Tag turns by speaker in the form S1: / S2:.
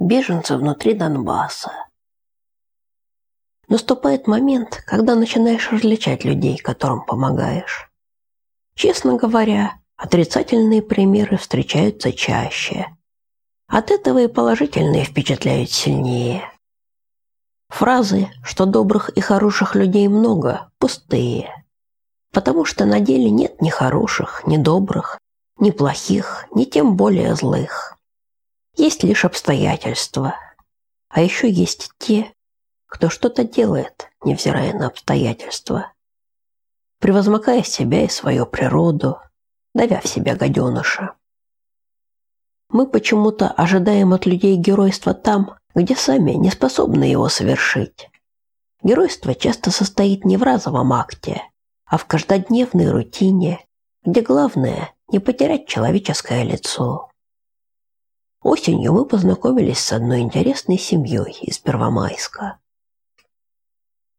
S1: беженцы внутри Донбасса. Наступает момент, когда начинаешь различать людей, которым помогаешь. Честно говоря, отрицательные примеры встречаются чаще. От этого и положительные впечатляют сильнее. Фразы, что добрых и хороших людей много, пустые. Потому что на деле нет ни хороших, ни добрых, ни плохих, ни тем более злых. Есть лишь обстоятельства. А еще есть те, кто что-то делает, невзирая на обстоятельства. Превозмогая себя и свою природу, давя в себя гаденыша. Мы почему-то ожидаем от людей геройства там, где сами не способны его совершить. Геройство часто состоит не в разовом акте, а в каждодневной рутине, где главное не потерять человеческое лицо. Осенью мы познакомились с одной интересной семьей из Первомайска.